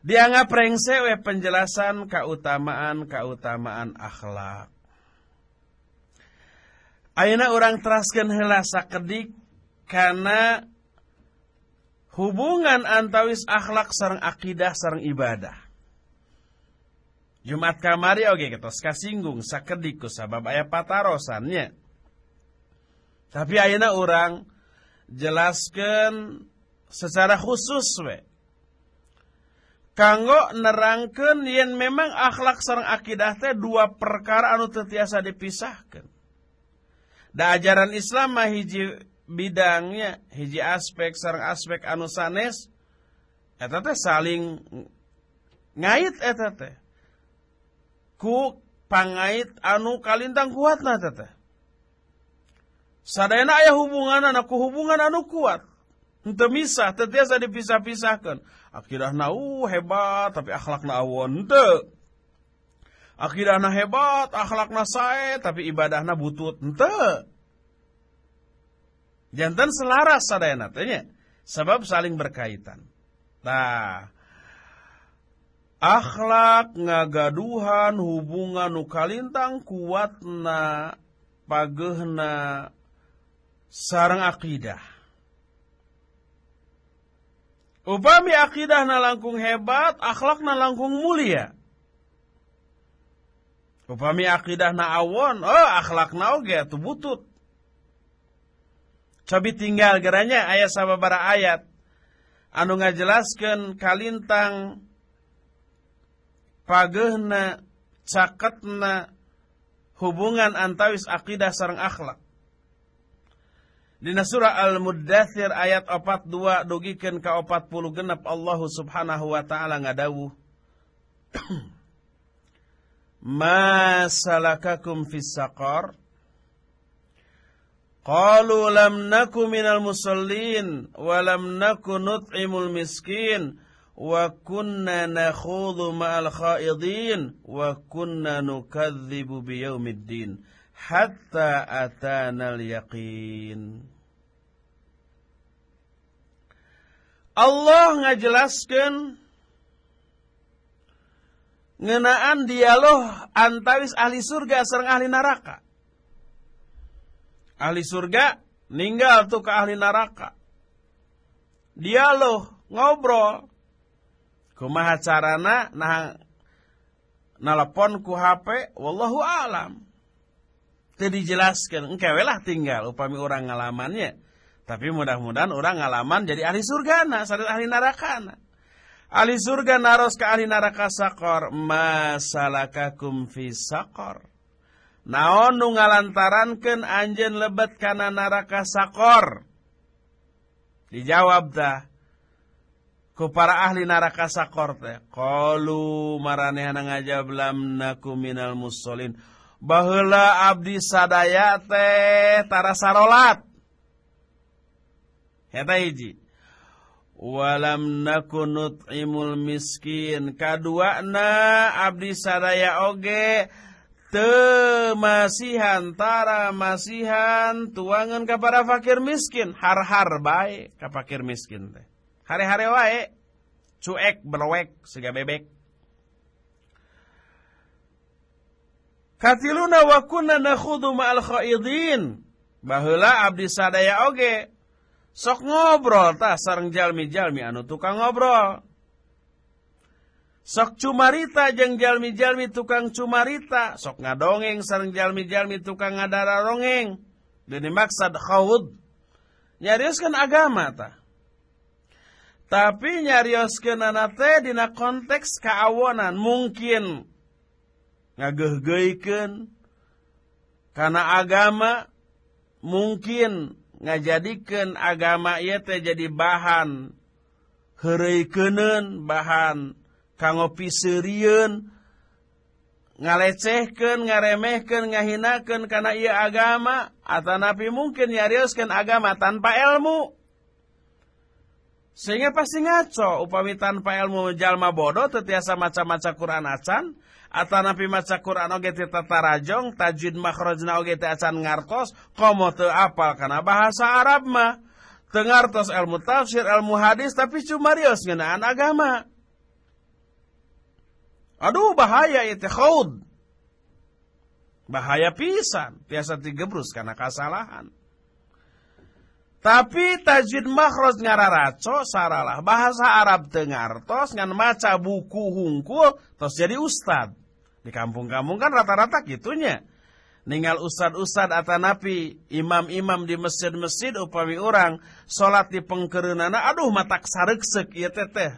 A: Dianggap rengse we penjelasan keutamaan-keutamaan akhlak. Ayeuna orang teraskan heula sakedik karena hubungan antawis akhlak sareng akidah sareng ibadah. Jumat kamari oge kita kasinggung sakedik ku sabab aya patarosannya. Tapi ayeuna orang jelaskan secara khusus we. Kanggo nerangkeun yen memang akhlak sareng akidah teh dua perkara anu tetiasa dipisahkan. Da ajaran Islam mah hiji bidangnya, hiji aspek sareng aspek anu sanes eta teh saling ngait eta teh. Ku pangait anu kalintang kuatna eta teh. Sadayana aya hubungan ku hubungan anu kuat. Henteu misah, teu tiasa dipisah-pisahkeun. Akidahna uh hebat tapi akhlakna awon henteu. Akidahna hebat, akhlakna sae, tapi ibadahna butut. Ente. Jantan selaras sadayana tanya. Sebab saling berkaitan. Nah, akhlak ngagaduhan hubungan nu kalintang kuatna pagehna sarang akidah. Upami akidah na langkung hebat, akhlak na langkung mulia. Upami akidah na awon, oh akhlak na oge tu butut. Cobi tinggal geranya ayat sababara ayat anu ngajelaskeun kalintang pagehna caketna hubungan antawis akidah sareng akhlak. Dina surah Al-Muddathir ayat 42 dugikeun ka 40 genep Allah Subhanahu wa taala ngadawuh Ma salakakum fis saqar? Qalu lam naku minal musallin wa lam naku nut'imul miskin wa kunna nakhudhu ma'al khaidin wa kunna nukadzibu biyaumiddin hatta atana al-yaqin. Allah ngajelaskan ngenaan dialog antawis ahli surga serang ahli neraka. Ahli surga ninggal tuh ke ahli neraka. Dialog, ngobrol. Kumaha carana nah nelpon ku HP, wallahu alam. Teu dijelaskan, engke lah tinggal upami orang ngalamannya. Tapi mudah-mudahan orang ngalaman jadi ahli surga na, sadar ahli neraka na. Ahli surga naros ke ahli neraka sakor, masalakakum fi sakor. Naon nu ngalantarankeun anjeun lebet kana neraka sakor? Dijawab dah. Ku para ahli neraka sakor teh. Qalu maranehna ngajawab lam naku minal mussolin. Baheula abdi sadaya teh tara sarolat. Eta hiji. Walam nakunut imul miskin. Kadua na abdi sadaya oge temasihan tara masihan tuangan kepada fakir miskin har-har baik fakir miskin teh hari-hari wae. Cuek berwek sega bebek. Katiluna wa kunna nakhudu ma'al khaidin. Baheula abdi sadaya oge. Sok ngobrol tah sareng jalmi-jalmi anu tukang ngobrol. Sok cumarita jeung jalmi-jalmi tukang cumarita. Sok ngadongeng sareng jalmi-jalmi tukang ngadara rongeng. Dini maksud khawud. Nyarioskeun agama tah tapi nyarios ke nanate dina konteks keawanan mungkin ngagehgeikan karena agama mungkin ngajadikeun agama ieu teh jadi bahan hereikeun bahan kangopi serieun ngalecehkeun ngaremehkeun ngahinakeun karena ieu agama. Atanapi mungkin nyarioskeun agama tanpa ilmu. Sehingga pasti ngaco upami tanpa ilmu jalma bodoh tetiasa maca-maca Quran acan atanapi maca Quran oge ti tatarajong, tajwid makhrajna oge ti acan ngartos, komo teu apal kana bahasa Arab mah. Teu ngartos ilmu tafsir, ilmu hadis tapi cuma rios ngeunaan agama. Aduh bahaya itu khaud. Bahaya pisan, biasa digebrus karena kesalahan. Tapi tajwid makhraj ngararaco saralah bahasa Arab tengartos ngan maca buku hungkul terus jadi ustad. Di kampung-kampung kan rata-rata gitunya. Ninggal ustad-ustad napi imam-imam di masjid-masjid upami orang salat di pengkereunana aduh matak sareksek ieu teh teh.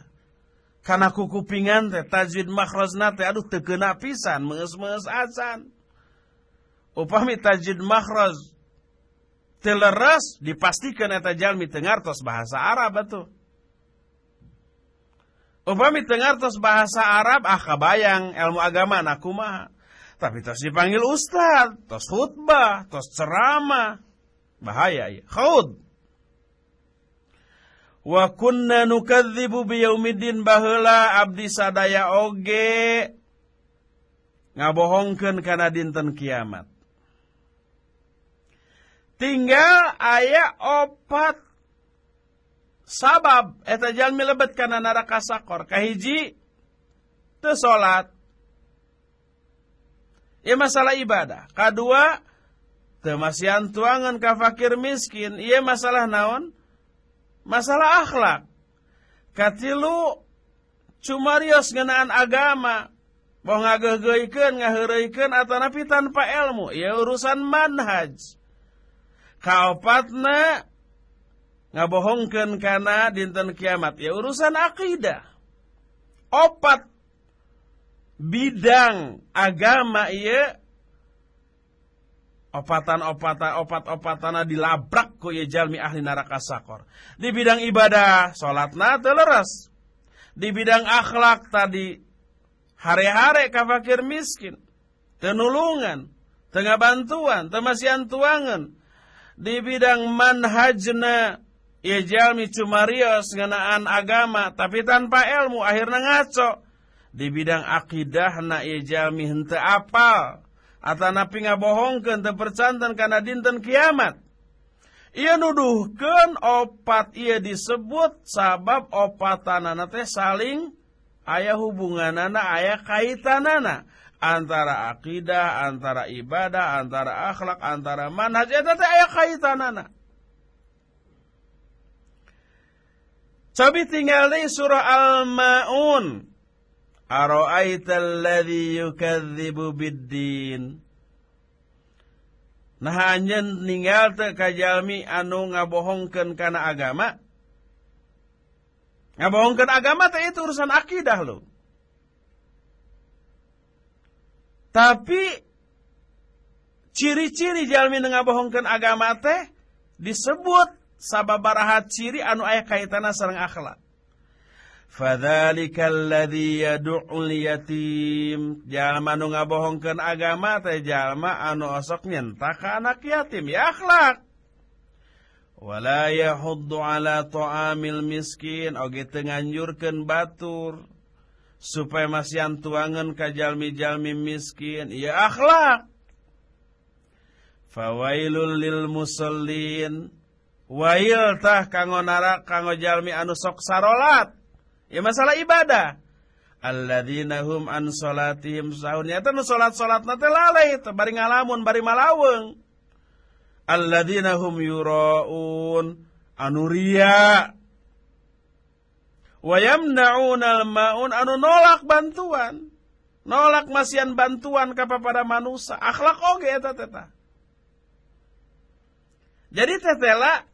A: Kana kukupingan teh tajwid makhrajna teh aduh teu pisan meus-meus acan. Upami tajwid makhraj teleres dipastikan eta jalmi tengartos bahasa Arab atuh. Upami tengartos bahasa Arab, ah kabayang ilmu agama nakumaha. Tapi terus dipanggil ustad, terus khutbah, terus ceramah. Bahaya ya. Khud. Wa kunna nukadzibu biyaumiddin baheula abdi sadaya oge ngabohongkeun kana dinten kiamat. Tinggal ayah opat sabab. Eta jalmi lebet kana neraka sakor. Kahiji teu salat. Ieu masalah ibadah. Kadua teu masian tuangan ka fakir miskin. Ieu masalah naon? Masalah akhlak. Katilu cumarios ngeunaan agama. Boh ngageugeuykeun ngaheureuykeun atanapi tanpa ilmu. Ieu urusan manhaj kaopatna ngabohongkeun kana dinten kiamat. Ya urusan akidah. Opat bidang agama iya opatan-opatan opat-opatana dilabrak ku ieu jalmi ahli neraka sakor. Di bidang ibadah salatna teu di bidang akhlak tadi hare-hare ka fakir miskin tenulungan tengah bantuan temasian tuangan di bidang manhajna Ia jalmi cumarios ngenaan agama tapi tanpa ilmu akhirnya ngaco. Di bidang akidah na ia jalmi hente apal. Atau napi ngabohongkan terpercantan karena dinten kiamat. Ia nuduhkan opat ia disebut sabab opatanana teh saling ayah hubunganana ayah kaitanana antara akidah, antara ibadah, antara akhlak, antara manhaj eta teh aya kaitanana. Cobi tinggal di surah Al-Ma'un. Aro'aita alladhi yukadzibu biddin. Nah anjen ninggal te kajalmi anu ngabohongkeun kana agama. Ngabohongkeun agama teh itu urusan akidah lo. tapi ciri-ciri jalmi ngabohongkeun agama teh disebut sababaraha ciri anu ayah kaitana sareng akhlak. Fadzalikal ladzi yad'ul yatim jalma nu ngabohongkeun agama teh jalma anu osok nyentak ka anak yatim. Ya akhlak. Wala yahuddu ala ta'amil miskin. Oge teu nganjurkeun batur. Supaya masih tuangan ka jalmi-jalmi miskin ya akhlak. Fawailul lil musallin Wail tah kanggo nara kanggo jalmi anu sok sarolat. Ya masalah ibadah. Alladzina hum an salatihim sahun. Nyata nu salat-salatna teh lalai teh bari ngalamun bari malaweng. alladzina hum yuraun anuria wa yamna'unal maun anu nolak bantuan. Nolak masian bantuan kepada manusia. Akhlak oge eta teta. Jadi tetela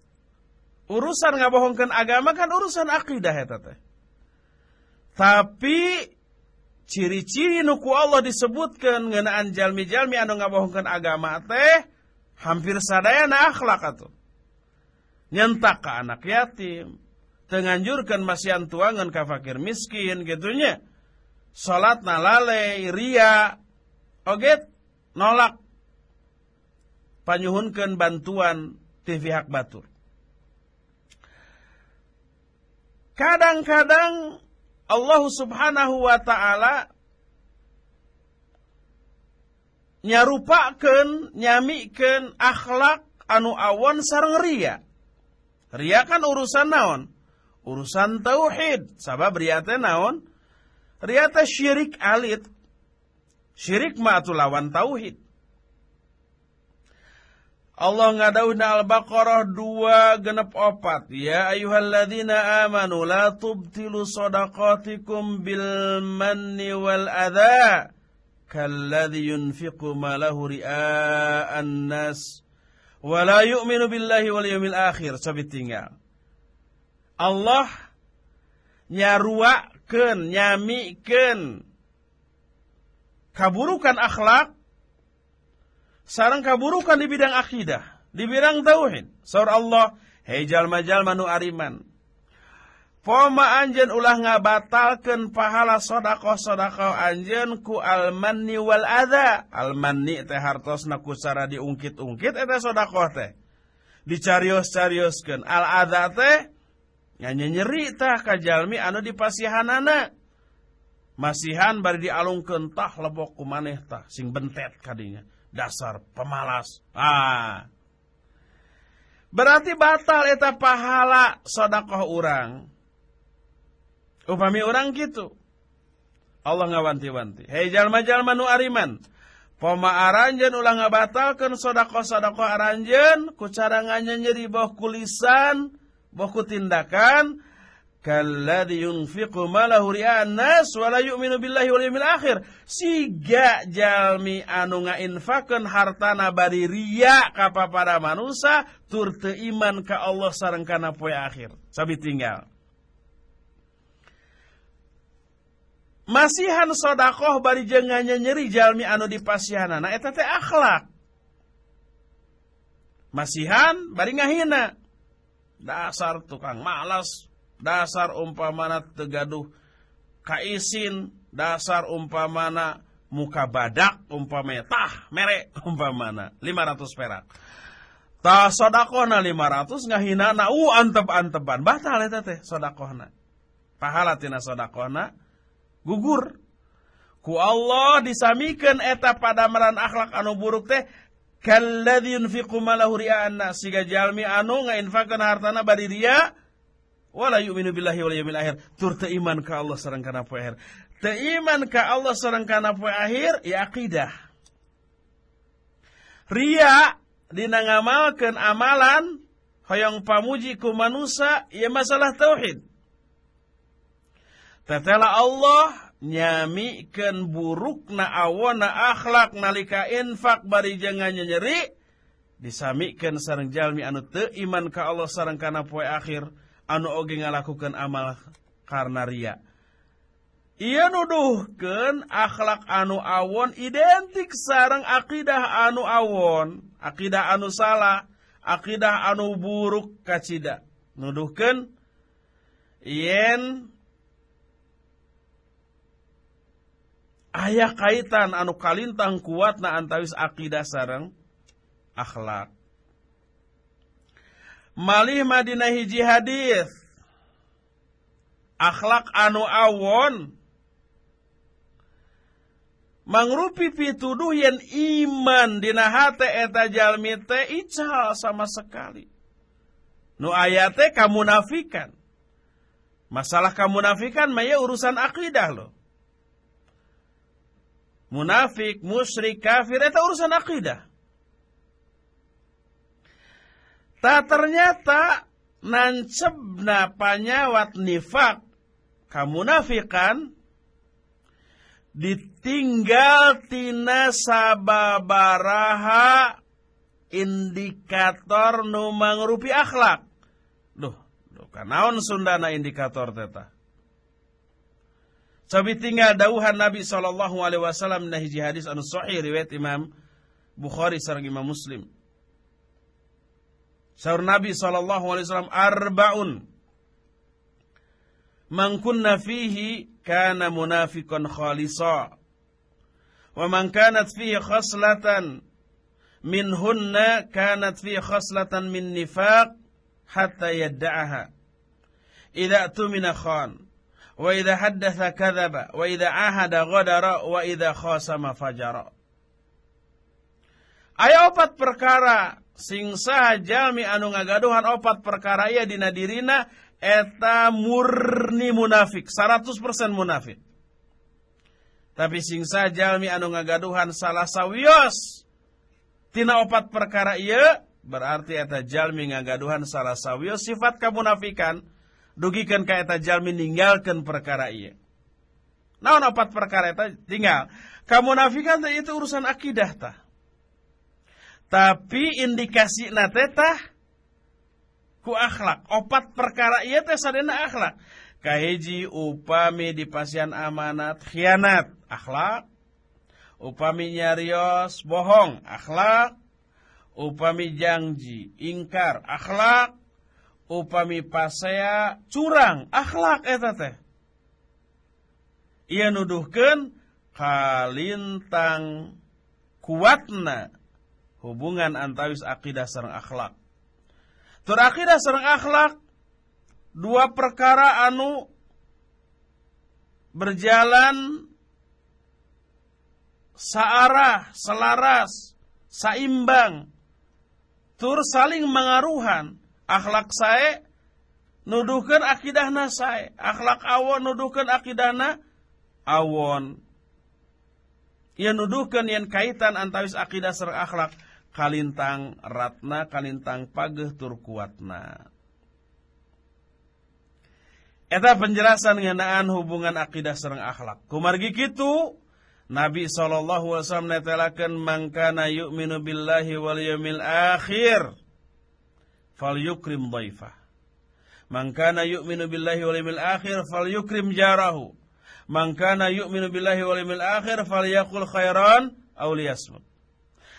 A: urusan ngabohongkeun agama kan urusan akidah eta teh. Tapi ciri-ciri nuku Allah disebutkan ngenaan jalmi-jalmi anu ngabohongkeun agama teh hampir sadayana akhlak atuh. Nyentak ke anak yatim tenganjurkan masian tuangan ka fakir miskin gitunya salat nalale ria oget nolak. Panyuhunkan bantuan ti pihak batur. Kadang-kadang Allah subhanahu wa ta'ala nyarupakan nyamikan akhlak anu awon sarang ria. Ria kan urusan naon urusan tauhid sabab ria teh naon Riyata syirik alit. Syirik ma lawan tauhid. Allah ngadawna Al-Baqarah dua genep opat. Ya ayuhalladzina amanu la tubtilu sadaqatikum bil manni wal adha. Kalladhi yunfiqu malahu ria'an nas. Wa la yu'minu billahi wal yawmil akhir. Sabit tinggal. Allah nyarua nyamiken nyamiken kaburukan akhlak sarang kaburukan di bidang akidah di bidang tauhid saur Allah hei jalma-jalma nu ariman Poma anjen ulah ngabatalkan pahala sodakoh-sodakoh anjen ku almanni wal adha. Almanni teh hartosna kusara diungkit-ungkit eta sodakoh teh. Dicarios-carioskan. Al adha teh Nyanyi nyeri tah kajalmi anu dipasihanana. Masihan bari dialungkeun tah lebok ku maneh tah sing bentet kadinya. Dasar pemalas. Ah. Berarti batal eta pahala sodakoh orang. Upami orang gitu. Allah ngawanti-wanti. Hei jalma-jalma nu ariman. Poma aranjen ulah ngabatalkan sodakoh-sodakoh aranjen. Ku cara nyeri boh kulisan Boku tindakan kalladhi yunfiqu malahu ria'an nas wa la yu'minu billahi wal yawmil akhir. Siga jalmi anu ngainfakeun hartana bari ria ka para manusia tur teu iman ka Allah sareng kana poe akhir. Sabi tinggal. Masihan sodakoh bari jenganya nyeri jalmi anu dipasihanana eta teh akhlak. Masihan bari ngahina dasar tukang malas, dasar umpamana tegaduh kaisin, dasar umpamana muka badak umpamanya tah merek umpamana 500 perak. Tah sodakona 500 ngahina na u antep-antepan batal eta teh sodakona. Pahala tina sodakona gugur. Ku Allah disamikan eta pada meran akhlak anu buruk teh kalladzi yunfiqu malahu ria'an nas siga jalmi anu ngainfaqkeun hartana bari ria wala yu'minu billahi wal yawmil akhir. Tur iman ka Allah sareng kana poe akhir. Teu iman ka Allah sareng kana poe akhir ya aqidah. Ria dina ngamalkeun amalan hoyong pamuji ku manusia ya masalah tauhid. Tetela Allah nyamiken buruk na awona akhlak nalika infak bari jangan nyeri disamikan sarang jalmi anu te iman ka Allah sarang kana poe akhir anu oge ngalakukan amal karena ria ia nuduhkan akhlak anu awon identik sarang akidah anu awon akidah anu salah akidah anu buruk kacida. Nuduhkan yen ayah kaitan anu kalintang kuat na antawis akidah sarang akhlak. Malih Madinah hiji hadis. Akhlak anu awon mangrupi pituduh yang iman dina hate eta jalmi teh ical sama sekali. Nu ayate kamunafikan. Masalah kamunafikan maya urusan akidah loh munafik, musyrik, kafir, itu urusan akidah. tak ternyata nancebna panyawat nifak kamunafikan ditinggal tina sababaraha indikator nu mangrupi akhlak. Duh, duh kanaon sundana indikator teta. Sabi tinggal dauhan Nabi sallallahu alaihi wasallam na hiji hadis anu sahih riwayat Imam Bukhari sareng Imam Muslim. Saur Nabi sallallahu alaihi wasallam arbaun man kunna fihi kana munafiqan khalisa wa man kanat fihi khaslatan minhunna kanat fihi khaslatan min nifaq hatta yadda'aha idza tumina khan wa idza haddatha kadzaba wa idza ahada ghadara wa idza khasama fajara. Aya opat perkara sing saha jalmi anu ngagaduhan opat perkara ieu dina dirina eta murni munafik 100% munafik. Tapi sing saha jalmi anu ngagaduhan salah sawios. Tina opat perkara ieu berarti eta jalmi ngagaduhan salah sawios sifat kamunafikan dugikan ka eta jalmi ninggalkan perkara iya. Naon opat perkara eta tinggal. Kamunafikan teh itu urusan akidah tah. Tapi indikasi teh ku akhlak. Opat perkara iya teh sadena akhlak. Kahiji upami di pasian amanat khianat akhlak. Upami nyarios bohong akhlak. Upami janji ingkar akhlak upami pasea curang akhlak eta teh. Ia nuduhkan kalintang kuatna hubungan antawis akidah serang akhlak. Tur akidah serang akhlak dua perkara anu berjalan searah, selaras, saimbang, tur saling mengaruhan akhlak saya nuduhkan akidahna saya akhlak awon nuduhkan akidahna awon. Ia nuduhkan yang kaitan antawis akidah serang akhlak kalintang ratna kalintang pageh tur kuatna. Eta penjelasan ngenaan hubungan akidah serang akhlak. Kumargi kitu Nabi wasallam netelakeun mangkana yu'minu billahi wal yawmil akhir fal yukrim dhaifah. Man kana yu'minu billahi wal yawmil akhir fal yukrim jarahu. Man kana yu'minu billahi wal yawmil akhir fal yaqul khairan aw liyasmut.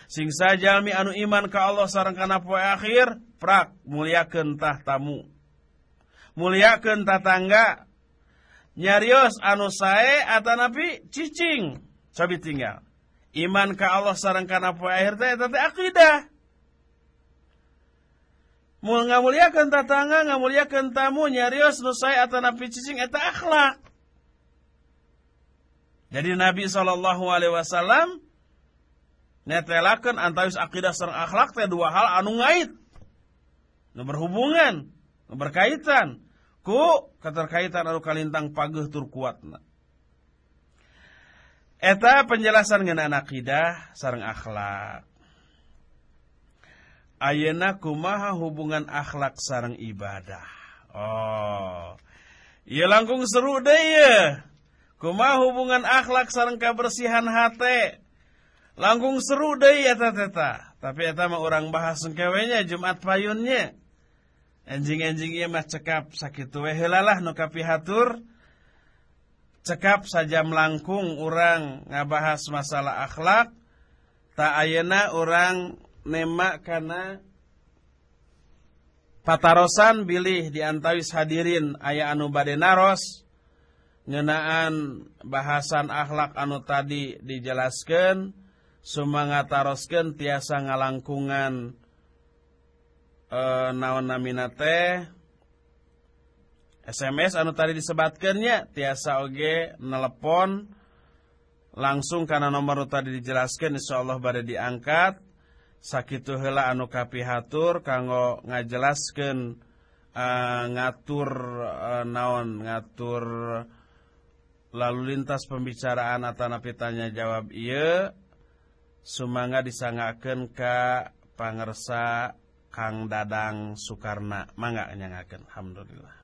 A: Sing sajalmi anu iman ka Allah sareng kana poe akhir, prak mulyakeun tah tamu. Mulyakeun tatangga. Nyarios anu sae atanapi cicing. Cobi tinggal. Iman ka Allah sareng kana poe akhir teh eta teh akidah. Mul ngamuliakan tatangga, ngamuliakan tamu, nyarios nusai nabi cicing eta akhlak. Jadi Nabi Shallallahu Alaihi Wasallam netelakan antawis akidah serang akhlak teh dua hal anu ngait, nu berhubungan, nu berkaitan, ku keterkaitan anu kalintang paguh tur. Eta penjelasan ngeunaan akidah sareng akhlak. Ayana kumaha hubungan akhlak sarang ibadah. Oh. Iya langkung seru deh ya. Kumaha hubungan akhlak sarang kebersihan hati. Langkung seru deh ya tata. Tapi eta mah orang bahas sengkewenya Jumat payunnya. Enjing-enjing iya mah cekap sakit we nu kapihatur. Cekap saja melangkung orang ngabahas masalah akhlak. Tak ayana orang nema karena patarosan bilih diantawis hadirin. Ayah anu bade naros ngenaan bahasan akhlak anu tadi dijelaskan sumangat taroskan tiasa ngalangkungan e, naon namina teh SMS anu tadi disebatkannya tiasa oge nelepon langsung karena nomor tadi dijelaskan insyaallah pada diangkat sakitu hela anu kapihatur kanggo ngajelaskan uh, eh, ngatur uh, naon? Ngatur lalu lintas pembicaraan atanapi tanya jawab iya sumangga disangaken ka pangersa Kang Dadang Soekarna mangga nyangaken alhamdulillah.